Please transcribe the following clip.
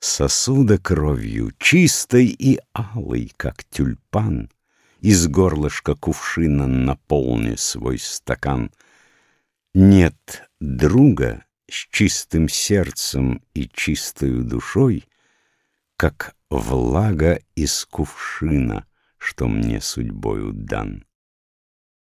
Сосуда кровью, чистой и алой, как тюльпан, Из горлышка кувшина наполни свой стакан. Нет друга с чистым сердцем и чистою душой, Как влага из кувшина, что мне судьбою дан.